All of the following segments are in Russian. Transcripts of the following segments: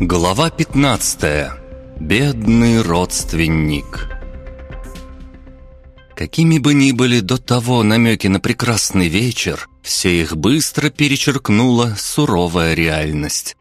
Глава 15. Бедный родственник. Какими бы ни были до того намеки на прекрасный вечер, все их быстро перечеркнула суровая реальность.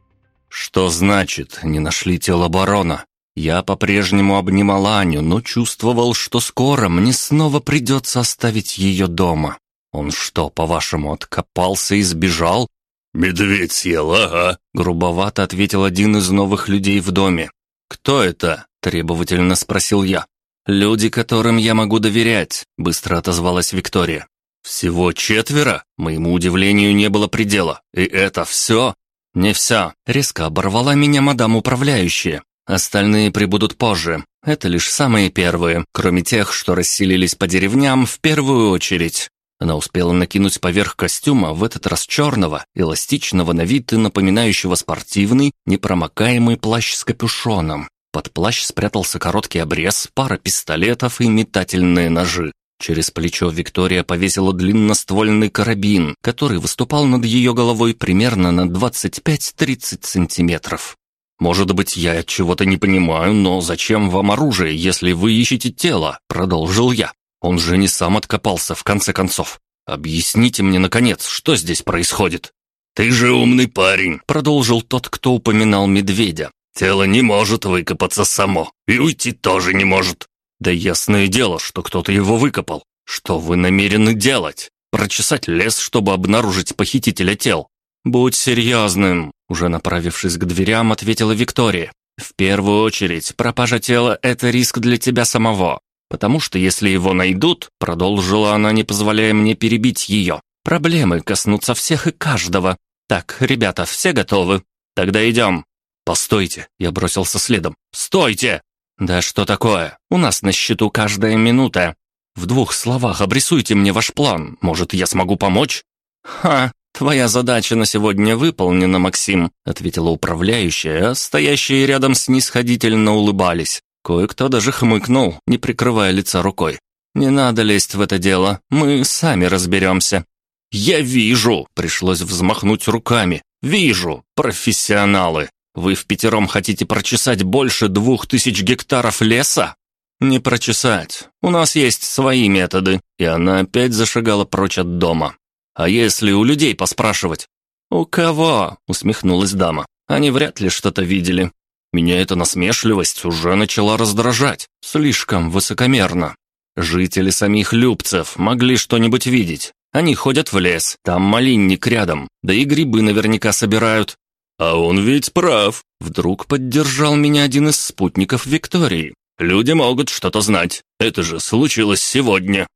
Что значит «не нашли тело барона»? Я по-прежнему обнимал Аню, но чувствовал, что скоро мне снова придется оставить ее дома. Он что, по-вашему, откопался и сбежал? «Медведь съел, ага», — грубовато ответил один из новых людей в доме. «Кто это?» — требовательно спросил я. «Люди, которым я могу доверять», — быстро отозвалась Виктория. «Всего четверо? Моему удивлению не было предела. И это все?» «Не все», — резко оборвала меня мадам управляющая. Остальные прибудут позже. Это лишь самые первые, кроме тех, что расселились по деревням в первую очередь. Она успела накинуть поверх костюма, в этот раз черного, эластичного на вид и напоминающего спортивный, непромокаемый плащ с капюшоном. Под плащ спрятался короткий обрез, пара пистолетов и метательные ножи. Через плечо Виктория повесила длинноствольный карабин, который выступал над ее головой примерно на 25-30 сантиметров. «Может быть, я чего-то не понимаю, но зачем вам оружие, если вы ищете тело?» – продолжил я. «Он же не сам откопался, в конце концов. Объясните мне, наконец, что здесь происходит?» «Ты же умный парень», – продолжил тот, кто упоминал медведя. «Тело не может выкопаться само, и уйти тоже не может». «Да ясное дело, что кто-то его выкопал. Что вы намерены делать? Прочесать лес, чтобы обнаружить похитителя тел? Будь серьезным. Уже направившись к дверям, ответила Виктория. «В первую очередь, пропажа тела – это риск для тебя самого. Потому что если его найдут, продолжила она, не позволяя мне перебить ее, проблемы коснутся всех и каждого. Так, ребята, все готовы? Тогда идем». «Постойте!» – я бросился следом. «Стойте!» «Да что такое? У нас на счету каждая минута. В двух словах обрисуйте мне ваш план. Может, я смогу помочь?» «Ха, «Твоя задача на сегодня выполнена, Максим», — ответила управляющая, а стоящие рядом снисходительно улыбались. Кое-кто даже хмыкнул, не прикрывая лица рукой. «Не надо лезть в это дело, мы сами разберемся». «Я вижу!» — пришлось взмахнуть руками. «Вижу! Профессионалы! Вы в пятером хотите прочесать больше двух тысяч гектаров леса?» «Не прочесать. У нас есть свои методы». И она опять зашагала прочь от дома. А если у людей поспрашивать? У кого? усмехнулась дама. Они вряд ли что-то видели. Меня эта насмешливость уже начала раздражать. Слишком высокомерно. Жители самих Любцев могли что-нибудь видеть. Они ходят в лес, там малинник рядом, да и грибы наверняка собирают. А он ведь прав. Вдруг поддержал меня один из спутников Виктории. Люди могут что-то знать. Это же случилось сегодня.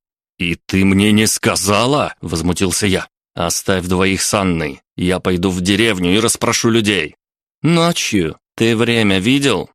«И ты мне не сказала?» – возмутился я. «Оставь двоих с Анной. Я пойду в деревню и расспрошу людей». «Ночью? Ты время видел?»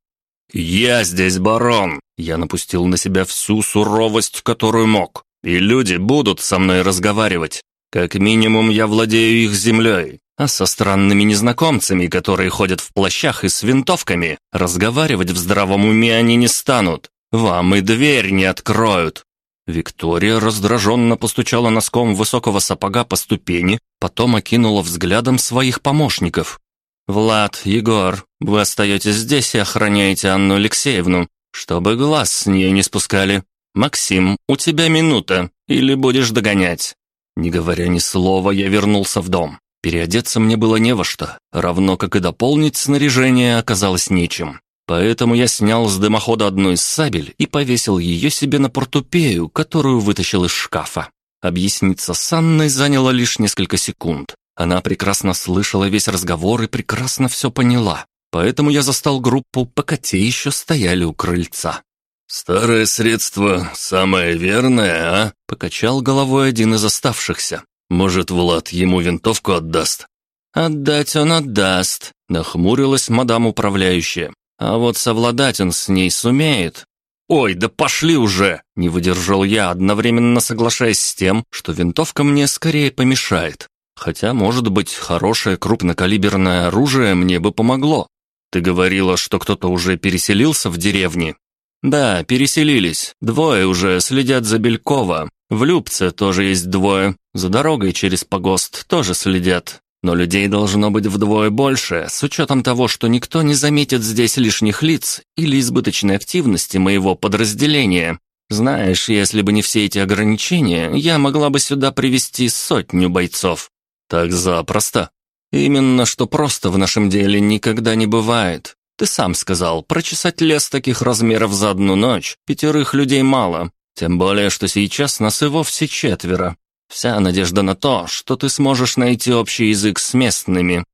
«Я здесь барон!» Я напустил на себя всю суровость, которую мог. «И люди будут со мной разговаривать. Как минимум, я владею их землей. А со странными незнакомцами, которые ходят в плащах и с винтовками, разговаривать в здравом уме они не станут. Вам и дверь не откроют. Виктория раздраженно постучала носком высокого сапога по ступени, потом окинула взглядом своих помощников. «Влад, Егор, вы остаетесь здесь и охраняете Анну Алексеевну, чтобы глаз с нее не спускали. Максим, у тебя минута, или будешь догонять». Не говоря ни слова, я вернулся в дом. Переодеться мне было не во что, равно как и дополнить снаряжение оказалось нечем. Поэтому я снял с дымохода одну из сабель и повесил ее себе на портупею, которую вытащил из шкафа. Объясниться с Анной заняло лишь несколько секунд. Она прекрасно слышала весь разговор и прекрасно все поняла. Поэтому я застал группу, пока те еще стояли у крыльца. «Старое средство самое верное, а?» — покачал головой один из оставшихся. «Может, Влад ему винтовку отдаст?» «Отдать он отдаст», — нахмурилась мадам управляющая. А вот совладать он с ней сумеет. «Ой, да пошли уже!» – не выдержал я, одновременно соглашаясь с тем, что винтовка мне скорее помешает. Хотя, может быть, хорошее крупнокалиберное оружие мне бы помогло. Ты говорила, что кто-то уже переселился в деревне? Да, переселились. Двое уже следят за Белькова. В Любце тоже есть двое. За дорогой через погост тоже следят. но людей должно быть вдвое больше, с учетом того, что никто не заметит здесь лишних лиц или избыточной активности моего подразделения. Знаешь, если бы не все эти ограничения, я могла бы сюда привести сотню бойцов. Так запросто. Именно что просто в нашем деле никогда не бывает. Ты сам сказал, прочесать лес таких размеров за одну ночь пятерых людей мало. Тем более, что сейчас нас и вовсе четверо. Вся надежда на то, что ты сможешь найти общий язык с местными.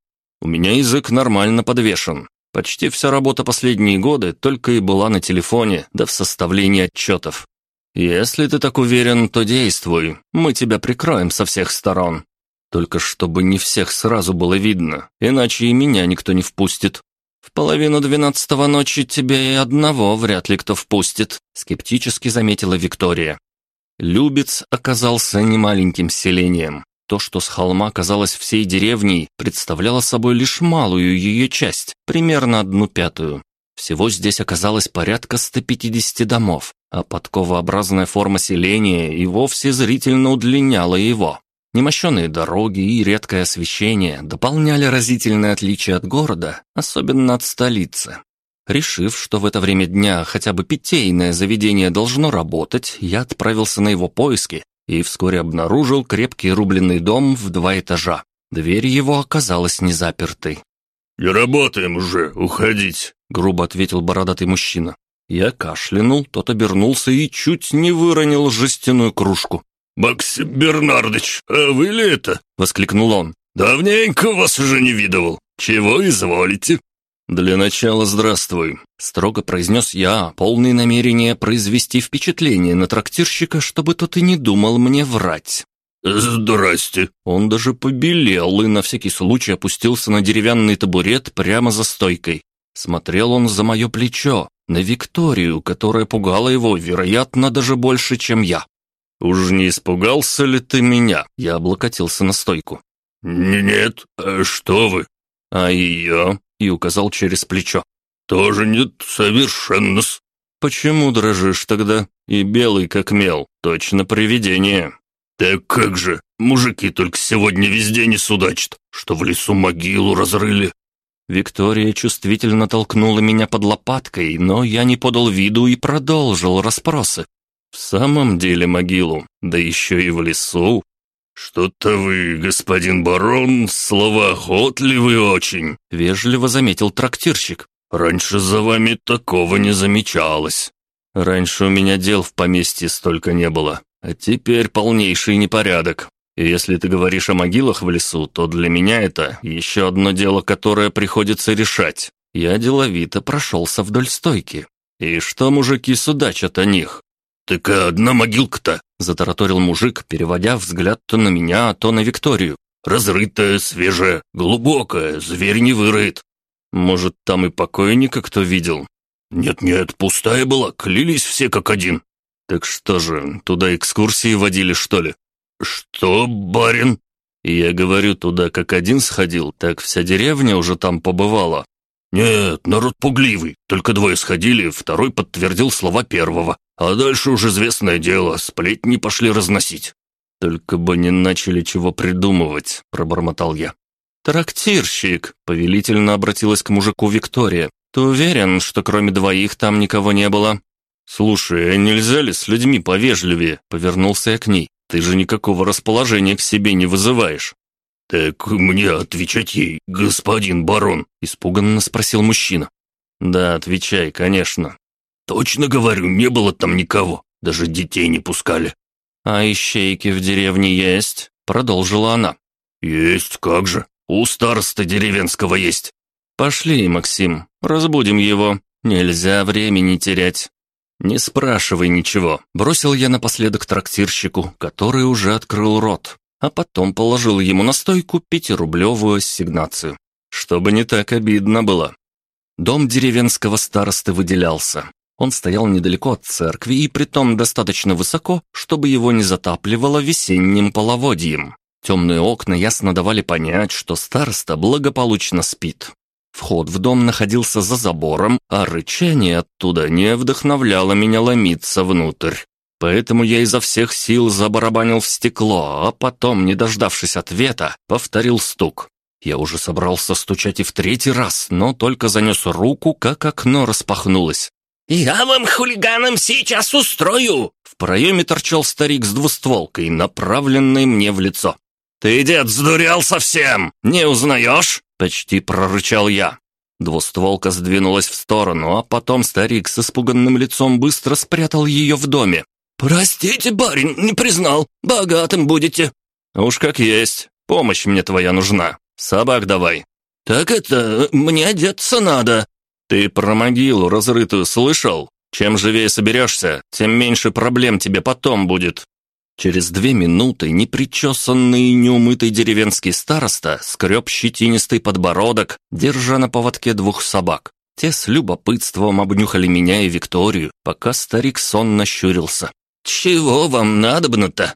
У меня язык нормально подвешен. Почти вся работа последние годы только и была на телефоне, да в составлении отчетов. Если ты так уверен, то действуй. Мы тебя прикроем со всех сторон. Только чтобы не всех сразу было видно, иначе и меня никто не впустит. В половину двенадцатого ночи тебя и одного вряд ли кто впустит, скептически заметила Виктория. Любец оказался немаленьким селением. То, что с холма казалось всей деревней, представляло собой лишь малую ее часть, примерно одну пятую. Всего здесь оказалось порядка 150 домов, а подковообразная форма селения и вовсе зрительно удлиняла его. Немощенные дороги и редкое освещение дополняли разительное отличие от города, особенно от столицы. Решив, что в это время дня хотя бы питейное заведение должно работать, я отправился на его поиски и вскоре обнаружил крепкий рубленый дом в два этажа. Дверь его оказалась не запертой. «Не работаем уже, уходить», — грубо ответил бородатый мужчина. Я кашлянул, тот обернулся и чуть не выронил жестяную кружку. «Максим Бернардович, а вы ли это?» — воскликнул он. «Давненько вас уже не видывал. Чего изволите?» «Для начала здравствуй», — строго произнес я, полный намерения произвести впечатление на трактирщика, чтобы тот и не думал мне врать. «Здрасте!» Он даже побелел и на всякий случай опустился на деревянный табурет прямо за стойкой. Смотрел он за мое плечо, на Викторию, которая пугала его, вероятно, даже больше, чем я. «Уж не испугался ли ты меня?» Я облокотился на стойку. «Нет, а что вы?» «А ее?» и указал через плечо. «Тоже нет, совершенно-с». «Почему дрожишь тогда? И белый как мел, точно привидение». «Так как же, мужики только сегодня везде не судачат, что в лесу могилу разрыли». Виктория чувствительно толкнула меня под лопаткой, но я не подал виду и продолжил расспросы. «В самом деле могилу, да еще и в лесу. «Что-то вы, господин барон, словоохотливый очень», — вежливо заметил трактирщик. «Раньше за вами такого не замечалось». «Раньше у меня дел в поместье столько не было, а теперь полнейший непорядок. И если ты говоришь о могилах в лесу, то для меня это еще одно дело, которое приходится решать. Я деловито прошелся вдоль стойки. И что мужики судачат о них? «Так одна могилка-то», — затараторил мужик, переводя взгляд то на меня, то на Викторию. «Разрытая, свежая, глубокая, зверь не выроет». «Может, там и покойника кто видел?» «Нет-нет, пустая была, клялись все как один». «Так что же, туда экскурсии водили, что ли?» «Что, барин?» «Я говорю, туда как один сходил, так вся деревня уже там побывала». «Нет, народ пугливый. Только двое сходили, второй подтвердил слова первого. А дальше уже известное дело, сплетни пошли разносить». «Только бы не начали чего придумывать», — пробормотал я. «Трактирщик», — повелительно обратилась к мужику Виктория. «Ты уверен, что кроме двоих там никого не было?» «Слушай, а нельзя ли с людьми повежливее?» — повернулся я к ней. «Ты же никакого расположения к себе не вызываешь». «Так мне отвечать ей, господин барон?» – испуганно спросил мужчина. «Да, отвечай, конечно». «Точно говорю, не было там никого, даже детей не пускали». «А ищейки в деревне есть?» – продолжила она. «Есть, как же. У староста деревенского есть». «Пошли, Максим, разбудим его. Нельзя времени терять». «Не спрашивай ничего», – бросил я напоследок трактирщику, который уже открыл рот а потом положил ему на стойку пятирублевую ассигнацию, чтобы не так обидно было. Дом деревенского старосты выделялся. Он стоял недалеко от церкви и притом достаточно высоко, чтобы его не затапливало весенним половодьем. Темные окна ясно давали понять, что староста благополучно спит. Вход в дом находился за забором, а рычание оттуда не вдохновляло меня ломиться внутрь. Поэтому я изо всех сил забарабанил в стекло, а потом, не дождавшись ответа, повторил стук. Я уже собрался стучать и в третий раз, но только занес руку, как окно распахнулось. «Я вам, хулиганам, сейчас устрою!» В проеме торчал старик с двустволкой, направленной мне в лицо. «Ты, дед, сдурел совсем! Не узнаешь?» Почти прорычал я. Двустволка сдвинулась в сторону, а потом старик с испуганным лицом быстро спрятал ее в доме. «Простите, барин, не признал. Богатым будете». «Уж как есть. Помощь мне твоя нужна. Собак давай». «Так это, мне одеться надо». «Ты про могилу разрытую слышал? Чем живее соберешься, тем меньше проблем тебе потом будет». Через две минуты непричесанный и неумытый деревенский староста скреб щетинистый подбородок, держа на поводке двух собак. Те с любопытством обнюхали меня и Викторию, пока старик сонно щурился. «Чего вам надобно-то?»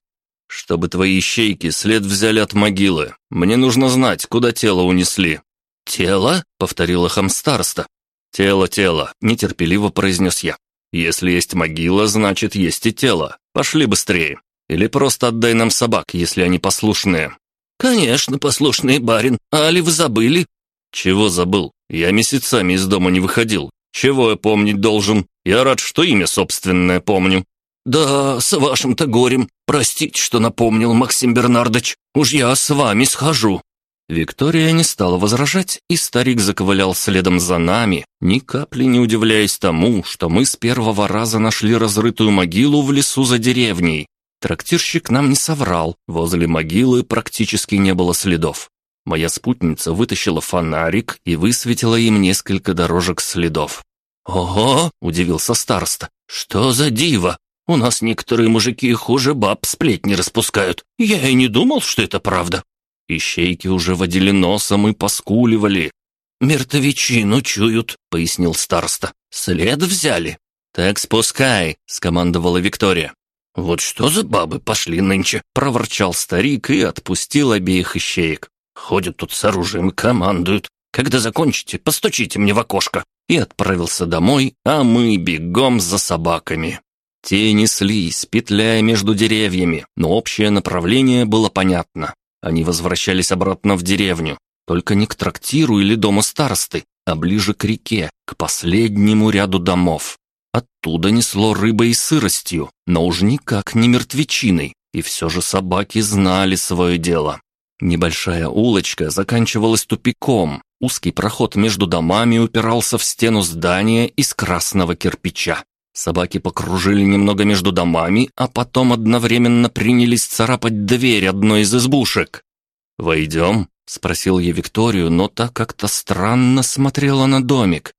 «Чтобы твои ищейки след взяли от могилы. Мне нужно знать, куда тело унесли». «Тело?» — повторила хамстарста. «Тело, тело», — нетерпеливо произнес я. «Если есть могила, значит, есть и тело. Пошли быстрее. Или просто отдай нам собак, если они послушные». «Конечно, послушный барин. А ли вы забыли?» «Чего забыл? Я месяцами из дома не выходил. Чего я помнить должен? Я рад, что имя собственное помню». «Да, с вашим-то горем. Простите, что напомнил, Максим Бернардович. Уж я с вами схожу». Виктория не стала возражать, и старик заковылял следом за нами, ни капли не удивляясь тому, что мы с первого раза нашли разрытую могилу в лесу за деревней. Трактирщик нам не соврал, возле могилы практически не было следов. Моя спутница вытащила фонарик и высветила им несколько дорожек следов. «Ого!» – удивился староста. «Что за диво? У нас некоторые мужики хуже баб сплетни распускают. Я и не думал, что это правда». Ищейки уже водили носом и поскуливали. «Мертвечину чуют», — пояснил староста. «След взяли». «Так спускай», — скомандовала Виктория. «Вот что за бабы пошли нынче?» — проворчал старик и отпустил обеих ищеек. «Ходят тут с оружием, командуют. Когда закончите, постучите мне в окошко». И отправился домой, а мы бегом за собаками. Те неслись, петляя между деревьями, но общее направление было понятно. Они возвращались обратно в деревню, только не к трактиру или дому старосты, а ближе к реке, к последнему ряду домов. Оттуда несло рыбой и сыростью, но уж никак не мертвечиной, и все же собаки знали свое дело. Небольшая улочка заканчивалась тупиком, узкий проход между домами упирался в стену здания из красного кирпича. Собаки покружили немного между домами, а потом одновременно принялись царапать дверь одной из избушек. «Войдем?» — спросил я Викторию, но та как-то странно смотрела на домик.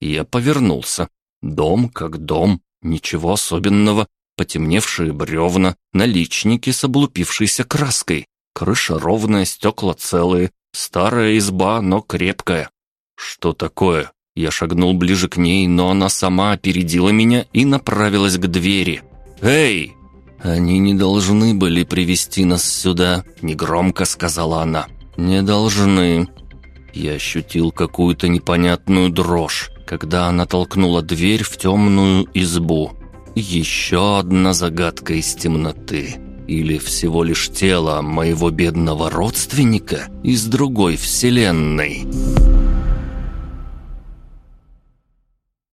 Я повернулся. Дом как дом, ничего особенного. Потемневшие бревна, наличники с облупившейся краской. Крыша ровная, стекла целые. Старая изба, но крепкая. Что такое? Я шагнул ближе к ней, но она сама опередила меня и направилась к двери. «Эй!» «Они не должны были привести нас сюда», — негромко сказала она. «Не должны». Я ощутил какую-то непонятную дрожь, когда она толкнула дверь в темную избу. Еще одна загадка из темноты. Или всего лишь тело моего бедного родственника из другой вселенной.